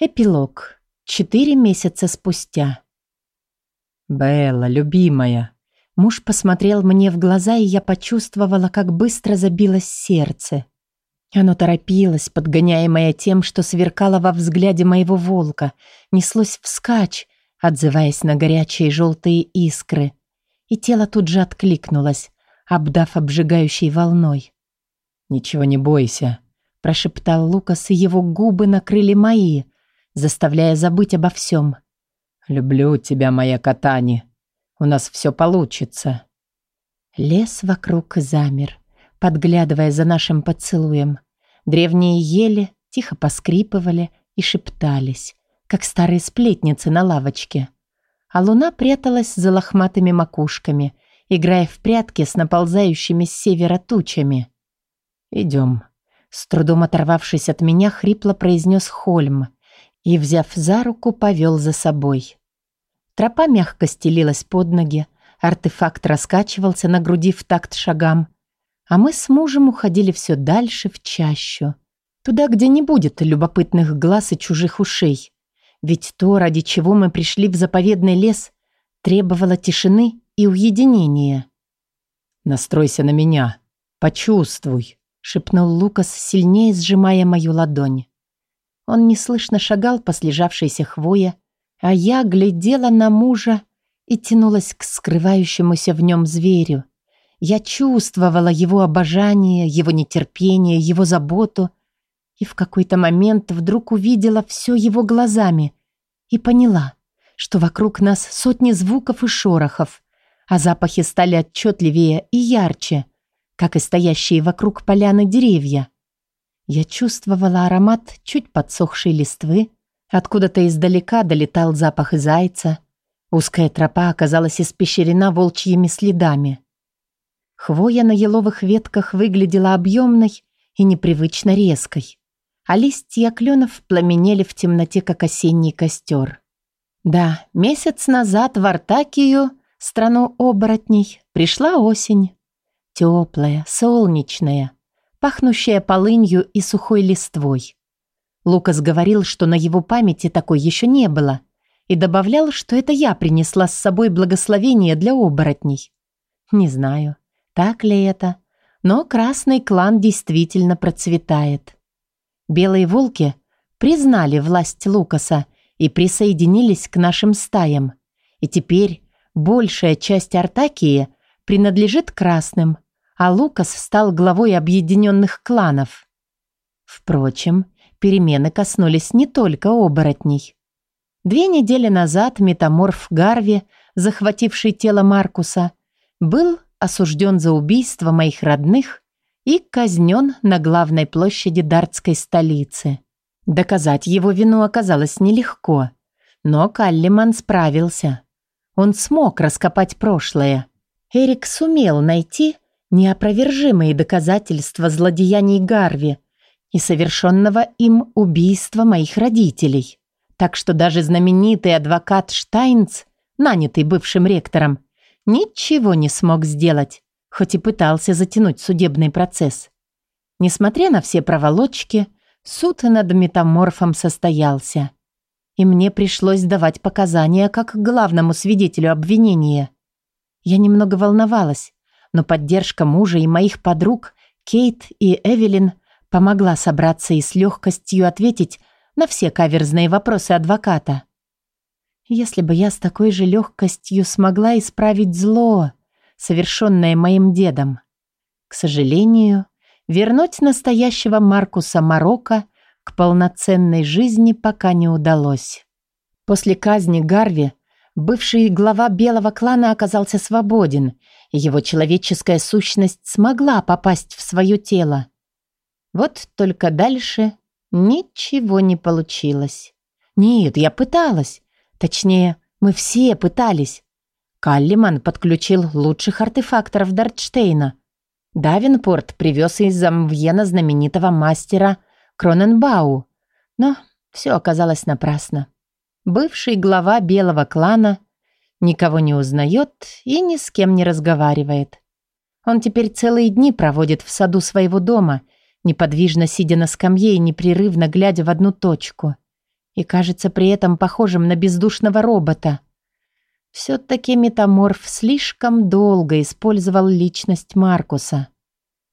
Эпилог. Четыре месяца спустя. «Белла, любимая!» Муж посмотрел мне в глаза, и я почувствовала, как быстро забилось сердце. Оно торопилось, подгоняемое тем, что сверкало во взгляде моего волка, неслось вскачь, отзываясь на горячие желтые искры. И тело тут же откликнулось, обдав обжигающей волной. «Ничего не бойся», – прошептал Лукас, и его губы накрыли мои – заставляя забыть обо всем. «Люблю тебя, моя Катани. У нас все получится». Лес вокруг замер, подглядывая за нашим поцелуем. Древние ели тихо поскрипывали и шептались, как старые сплетницы на лавочке. А луна пряталась за лохматыми макушками, играя в прятки с наползающими с севера тучами. «Идем», — с трудом оторвавшись от меня, хрипло произнес Хольм и, взяв за руку, повел за собой. Тропа мягко стелилась под ноги, артефакт раскачивался на груди в такт шагам, а мы с мужем уходили все дальше в чащу, туда, где не будет любопытных глаз и чужих ушей. Ведь то, ради чего мы пришли в заповедный лес, требовало тишины и уединения. «Настройся на меня, почувствуй», — шепнул Лукас, сильнее сжимая мою ладонь. Он неслышно шагал по слежавшейся хвое, а я глядела на мужа и тянулась к скрывающемуся в нем зверю. Я чувствовала его обожание, его нетерпение, его заботу, и в какой-то момент вдруг увидела все его глазами и поняла, что вокруг нас сотни звуков и шорохов, а запахи стали отчетливее и ярче, как и стоящие вокруг поляны деревья. Я чувствовала аромат чуть подсохшей листвы. Откуда-то издалека долетал запах зайца. Узкая тропа оказалась испещрена волчьими следами. Хвоя на еловых ветках выглядела объемной и непривычно резкой, а листья кленов пламенели в темноте, как осенний костер. Да, месяц назад в Артакию, страну оборотней, пришла осень. Теплая, солнечная, пахнущая полынью и сухой листвой. Лукас говорил, что на его памяти такой еще не было, и добавлял, что это я принесла с собой благословение для оборотней. Не знаю, так ли это, но красный клан действительно процветает. Белые волки признали власть Лукаса и присоединились к нашим стаям, и теперь большая часть Артакии принадлежит красным – а Лукас стал главой объединенных кланов. Впрочем, перемены коснулись не только оборотней. Две недели назад метаморф Гарви, захвативший тело Маркуса, был осужден за убийство моих родных и казнен на главной площади дартской столицы. Доказать его вину оказалось нелегко, но Каллиман справился. Он смог раскопать прошлое. Эрик сумел найти неопровержимые доказательства злодеяний Гарви и совершенного им убийства моих родителей. Так что даже знаменитый адвокат Штайнц, нанятый бывшим ректором, ничего не смог сделать, хоть и пытался затянуть судебный процесс. Несмотря на все проволочки, суд над метаморфом состоялся. И мне пришлось давать показания как главному свидетелю обвинения. Я немного волновалась, но поддержка мужа и моих подруг, Кейт и Эвелин, помогла собраться и с легкостью ответить на все каверзные вопросы адвоката. Если бы я с такой же легкостью смогла исправить зло, совершенное моим дедом. К сожалению, вернуть настоящего Маркуса Марокко к полноценной жизни пока не удалось. После казни Гарви бывший глава белого клана оказался свободен его человеческая сущность смогла попасть в свое тело. Вот только дальше ничего не получилось. Нет, я пыталась. Точнее, мы все пытались. Каллиман подключил лучших артефакторов Дартштейна. Давинпорт привез из Замвьена знаменитого мастера Кроненбау. Но все оказалось напрасно. Бывший глава белого клана Никого не узнает и ни с кем не разговаривает. Он теперь целые дни проводит в саду своего дома, неподвижно сидя на скамье и непрерывно глядя в одну точку. и кажется при этом похожим на бездушного робота. Все-таки метаморф слишком долго использовал личность Маркуса.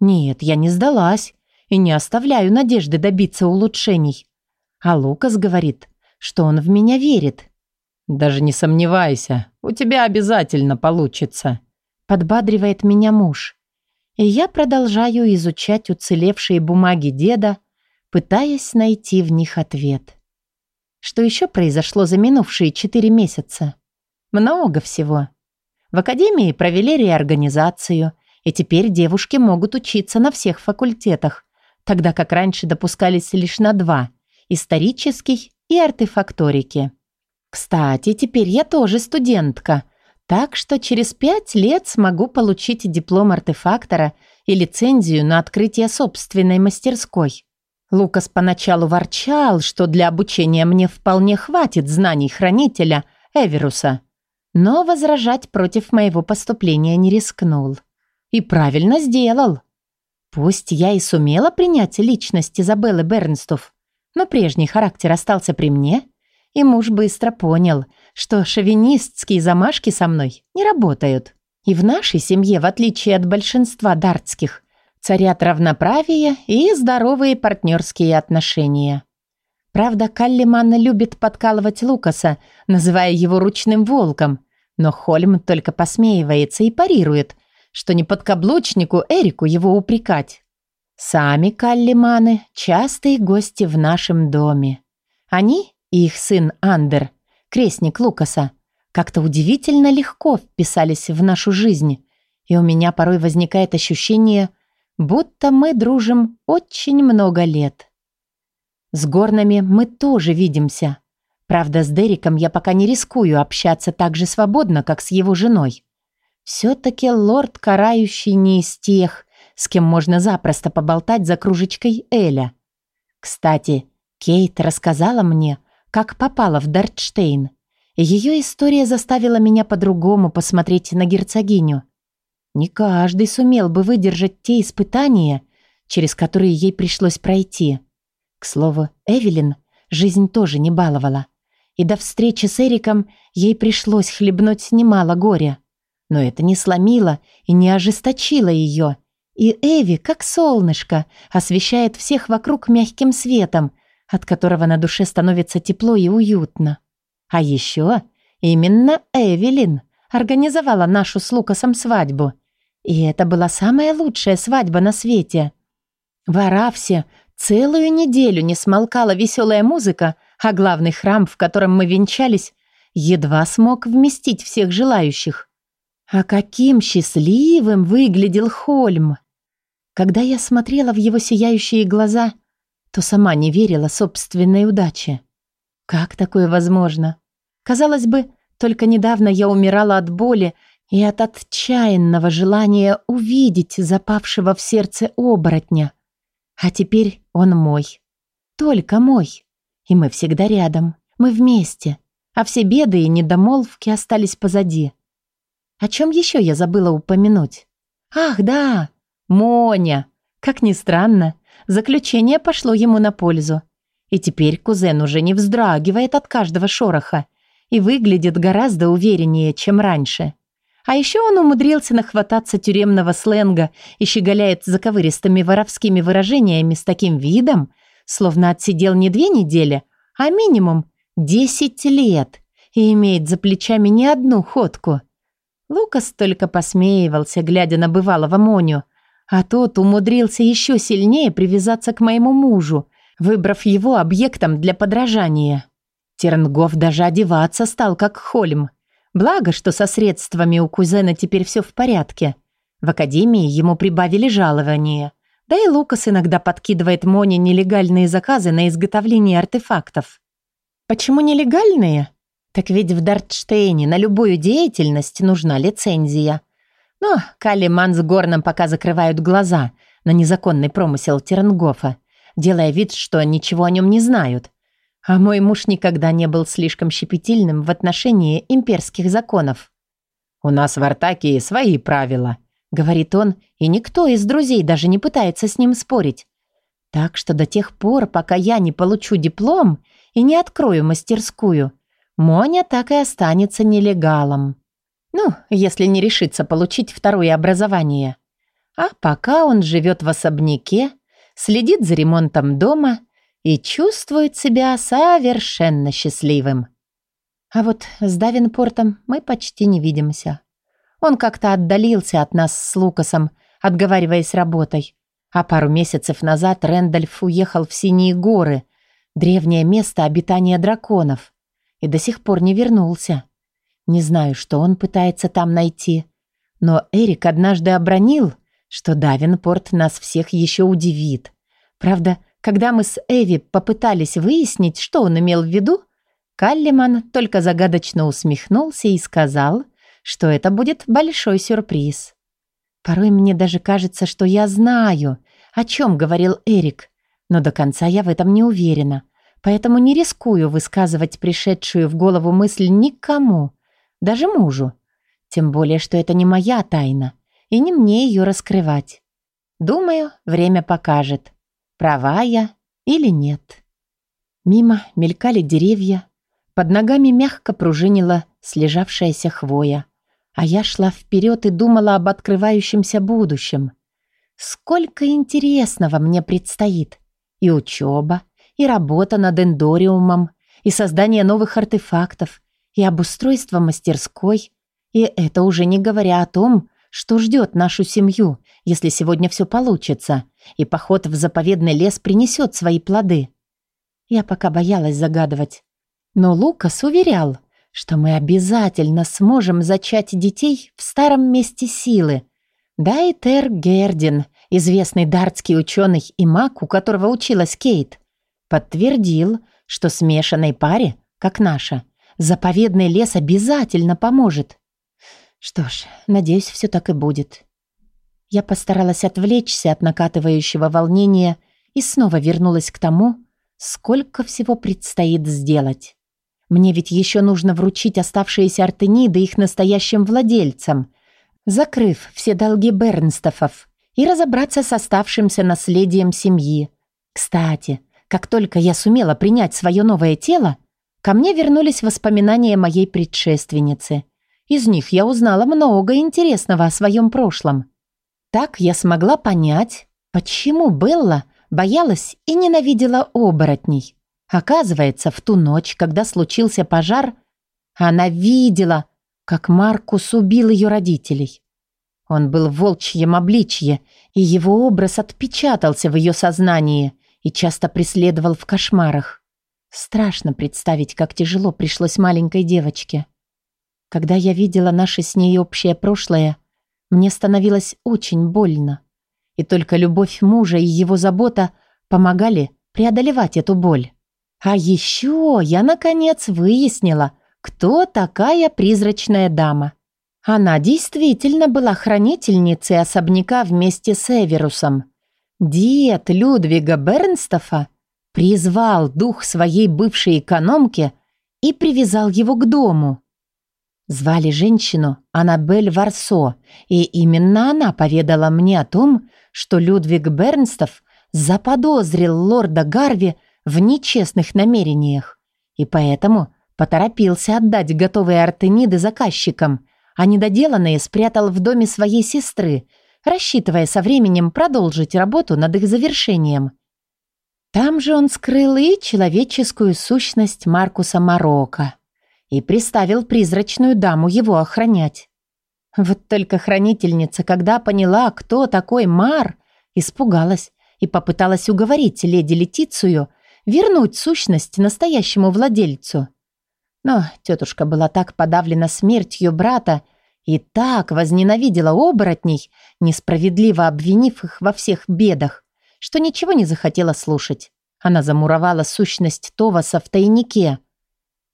Нет, я не сдалась и не оставляю надежды добиться улучшений. А Лукас говорит, что он в меня верит. «Даже не сомневайся, у тебя обязательно получится», подбадривает меня муж. И я продолжаю изучать уцелевшие бумаги деда, пытаясь найти в них ответ. Что еще произошло за минувшие четыре месяца? Много всего. В академии провели реорганизацию, и теперь девушки могут учиться на всех факультетах, тогда как раньше допускались лишь на два – исторический и артефакторики. Кстати, теперь я тоже студентка, так что через пять лет смогу получить диплом артефактора и лицензию на открытие собственной мастерской. Лукас поначалу ворчал, что для обучения мне вполне хватит знаний хранителя Эверуса, но возражать против моего поступления не рискнул. И правильно сделал. Пусть я и сумела принять личность Изабеллы Бернстов, но прежний характер остался при мне, и муж быстро понял – что шовинистские замашки со мной не работают. И в нашей семье, в отличие от большинства дартских, царят равноправие и здоровые партнерские отношения. Правда, Каллиман любит подкалывать Лукаса, называя его ручным волком, но Хольм только посмеивается и парирует, что не подкаблучнику Эрику его упрекать. Сами Каллиманы – частые гости в нашем доме. Они и их сын Андер крестник Лукаса, как-то удивительно легко вписались в нашу жизнь, и у меня порой возникает ощущение, будто мы дружим очень много лет. С горнами мы тоже видимся. Правда, с Дериком я пока не рискую общаться так же свободно, как с его женой. Все-таки лорд карающий не из тех, с кем можно запросто поболтать за кружечкой Эля. Кстати, Кейт рассказала мне, как попала в Дартштейн. Ее история заставила меня по-другому посмотреть на герцогиню. Не каждый сумел бы выдержать те испытания, через которые ей пришлось пройти. К слову, Эвелин жизнь тоже не баловала. И до встречи с Эриком ей пришлось хлебнуть немало горя. Но это не сломило и не ожесточило ее. И Эви, как солнышко, освещает всех вокруг мягким светом, от которого на душе становится тепло и уютно. А еще именно Эвелин организовала нашу с Лукасом свадьбу. И это была самая лучшая свадьба на свете. В Аравсе целую неделю не смолкала веселая музыка, а главный храм, в котором мы венчались, едва смог вместить всех желающих. А каким счастливым выглядел Хольм! Когда я смотрела в его сияющие глаза, то сама не верила собственной удаче. Как такое возможно? Казалось бы, только недавно я умирала от боли и от отчаянного желания увидеть запавшего в сердце оборотня. А теперь он мой. Только мой. И мы всегда рядом. Мы вместе. А все беды и недомолвки остались позади. О чем еще я забыла упомянуть? Ах, да, Моня. Как ни странно, Заключение пошло ему на пользу. И теперь кузен уже не вздрагивает от каждого шороха и выглядит гораздо увереннее, чем раньше. А еще он умудрился нахвататься тюремного сленга и щеголяет заковыристыми воровскими выражениями с таким видом, словно отсидел не две недели, а минимум десять лет и имеет за плечами не одну ходку. Лукас только посмеивался, глядя на бывалого Моню, а тот умудрился еще сильнее привязаться к моему мужу, выбрав его объектом для подражания. Тернгов даже одеваться стал как Хольм. Благо, что со средствами у кузена теперь все в порядке. В академии ему прибавили жалование. Да и Лукас иногда подкидывает Моне нелегальные заказы на изготовление артефактов. Почему нелегальные? Так ведь в Дартштейне на любую деятельность нужна лицензия. Но Калиман с Горном пока закрывают глаза на незаконный промысел Тернгофа, делая вид, что ничего о нем не знают. А мой муж никогда не был слишком щепетильным в отношении имперских законов. «У нас в Артакии свои правила», — говорит он, и никто из друзей даже не пытается с ним спорить. Так что до тех пор, пока я не получу диплом и не открою мастерскую, Моня так и останется нелегалом. Ну, если не решится получить второе образование. А пока он живет в особняке, следит за ремонтом дома и чувствует себя совершенно счастливым. А вот с Давинпортом мы почти не видимся. Он как-то отдалился от нас с Лукасом, отговариваясь работой. А пару месяцев назад Рэндальф уехал в Синие горы, древнее место обитания драконов, и до сих пор не вернулся. Не знаю, что он пытается там найти, но Эрик однажды обронил, что Давинпорт нас всех еще удивит. Правда, когда мы с Эви попытались выяснить, что он имел в виду, Каллиман только загадочно усмехнулся и сказал, что это будет большой сюрприз. Порой мне даже кажется, что я знаю, о чем говорил Эрик, но до конца я в этом не уверена, поэтому не рискую высказывать пришедшую в голову мысль никому, даже мужу. Тем более, что это не моя тайна, и не мне ее раскрывать. Думаю, время покажет, права я или нет. Мимо мелькали деревья, под ногами мягко пружинила слежавшаяся хвоя. А я шла вперед и думала об открывающемся будущем. Сколько интересного мне предстоит. И учеба, и работа над эндориумом, и создание новых артефактов, и обустройство мастерской. И это уже не говоря о том, что ждет нашу семью, если сегодня все получится, и поход в заповедный лес принесет свои плоды. Я пока боялась загадывать. Но Лукас уверял — что мы обязательно сможем зачать детей в старом месте силы. Да и Тер Гердин, известный дартский ученый и маг, у которого училась Кейт, подтвердил, что смешанной паре, как наша, заповедный лес обязательно поможет. Что ж, надеюсь, все так и будет. Я постаралась отвлечься от накатывающего волнения и снова вернулась к тому, сколько всего предстоит сделать. Мне ведь еще нужно вручить оставшиеся артениды их настоящим владельцам, закрыв все долги Бернстофов и разобраться с оставшимся наследием семьи. Кстати, как только я сумела принять свое новое тело, ко мне вернулись воспоминания моей предшественницы. Из них я узнала много интересного о своем прошлом. Так я смогла понять, почему Белла боялась и ненавидела оборотней. Оказывается, в ту ночь, когда случился пожар, она видела, как Маркус убил ее родителей. Он был в волчьем обличье, и его образ отпечатался в ее сознании и часто преследовал в кошмарах. Страшно представить, как тяжело пришлось маленькой девочке. Когда я видела наше с ней общее прошлое, мне становилось очень больно. И только любовь мужа и его забота помогали преодолевать эту боль. А еще я, наконец, выяснила, кто такая призрачная дама. Она действительно была хранительницей особняка вместе с Эверусом. Дед Людвига Бернстофа призвал дух своей бывшей экономки и привязал его к дому. Звали женщину Аннабель Варсо, и именно она поведала мне о том, что Людвиг Бернстоф заподозрил лорда Гарви в нечестных намерениях, и поэтому поторопился отдать готовые артениды заказчикам, а недоделанные спрятал в доме своей сестры, рассчитывая со временем продолжить работу над их завершением. Там же он скрыл и человеческую сущность Маркуса Марокко и приставил призрачную даму его охранять. Вот только хранительница, когда поняла, кто такой Мар, испугалась и попыталась уговорить леди Летицию – вернуть сущность настоящему владельцу. Но тетушка была так подавлена смертью брата и так возненавидела оборотней, несправедливо обвинив их во всех бедах, что ничего не захотела слушать. Она замуровала сущность Товаса в тайнике.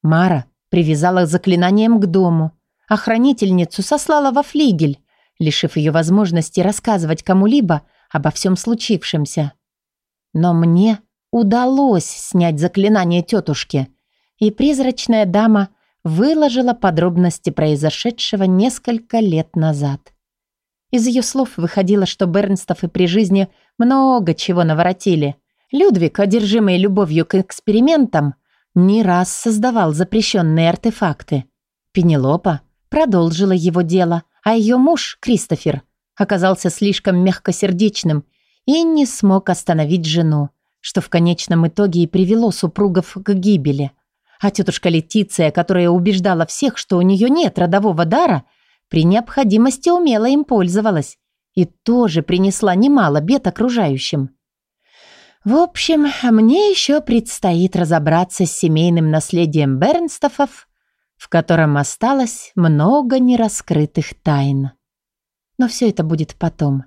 Мара привязала заклинанием к дому, а хранительницу сослала во флигель, лишив ее возможности рассказывать кому-либо обо всем случившемся. Но мне удалось снять заклинание тетушки, и призрачная дама выложила подробности произошедшего несколько лет назад. Из ее слов выходило, что Бернстов и при жизни много чего наворотили. Людвиг, одержимый любовью к экспериментам, не раз создавал запрещенные артефакты. Пенелопа продолжила его дело, а ее муж, Кристофер, оказался слишком мягкосердечным и не смог остановить жену, что в конечном итоге и привело супругов к гибели. А тетушка Летиция, которая убеждала всех, что у нее нет родового дара, при необходимости умело им пользовалась и тоже принесла немало бед окружающим. В общем, мне еще предстоит разобраться с семейным наследием Бернстофов, в котором осталось много нераскрытых тайн. Но все это будет потом.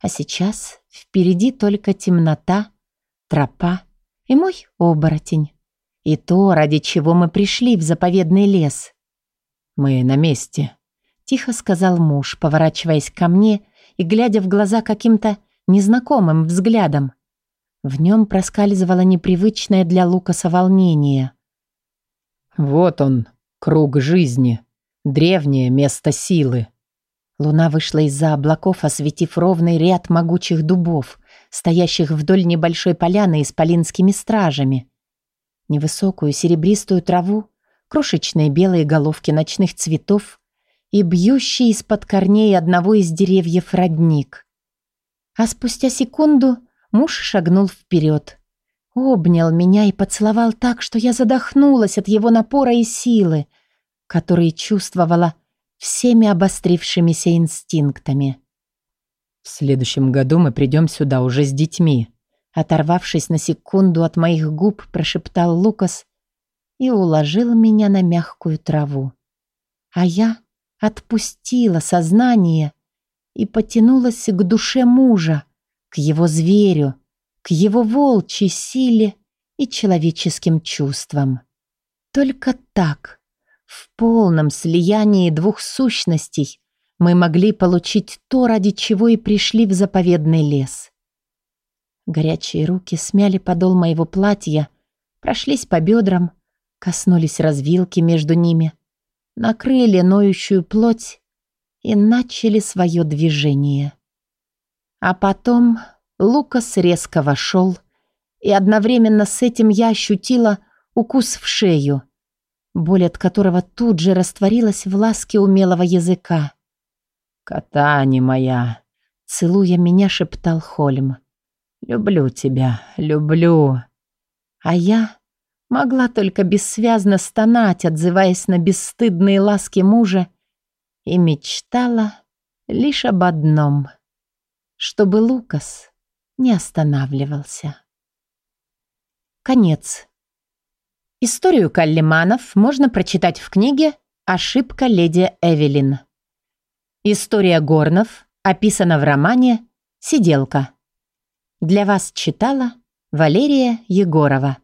А сейчас впереди только темнота, тропа и мой оборотень. И то, ради чего мы пришли в заповедный лес. «Мы на месте», — тихо сказал муж, поворачиваясь ко мне и глядя в глаза каким-то незнакомым взглядом. В нем проскальзывало непривычное для Лукаса волнение. «Вот он, круг жизни, древнее место силы». Луна вышла из-за облаков, осветив ровный ряд могучих дубов, стоящих вдоль небольшой поляны с полинскими стражами. Невысокую серебристую траву, крошечные белые головки ночных цветов и бьющий из-под корней одного из деревьев родник. А спустя секунду Муж шагнул вперед, обнял меня и поцеловал так, что я задохнулась от его напора и силы, которые чувствовала всеми обострившимися инстинктами. «В следующем году мы придем сюда уже с детьми», оторвавшись на секунду от моих губ, прошептал Лукас и уложил меня на мягкую траву. А я отпустила сознание и потянулась к душе мужа, к его зверю, к его волчьей силе и человеческим чувствам. Только так, в полном слиянии двух сущностей, мы могли получить то, ради чего и пришли в заповедный лес. Горячие руки смяли подол моего платья, прошлись по бедрам, коснулись развилки между ними, накрыли ноющую плоть и начали свое движение. А потом Лукас резко вошел, и одновременно с этим я ощутила укус в шею, боль от которого тут же растворилась в ласке умелого языка. «Катани моя!» — целуя меня, шептал Хольм. «Люблю тебя, люблю!» А я могла только бессвязно стонать, отзываясь на бесстыдные ласки мужа, и мечтала лишь об одном — чтобы Лукас не останавливался. Конец. Историю Каллиманов можно прочитать в книге «Ошибка леди Эвелин». История Горнов описана в романе «Сиделка». Для вас читала Валерия Егорова.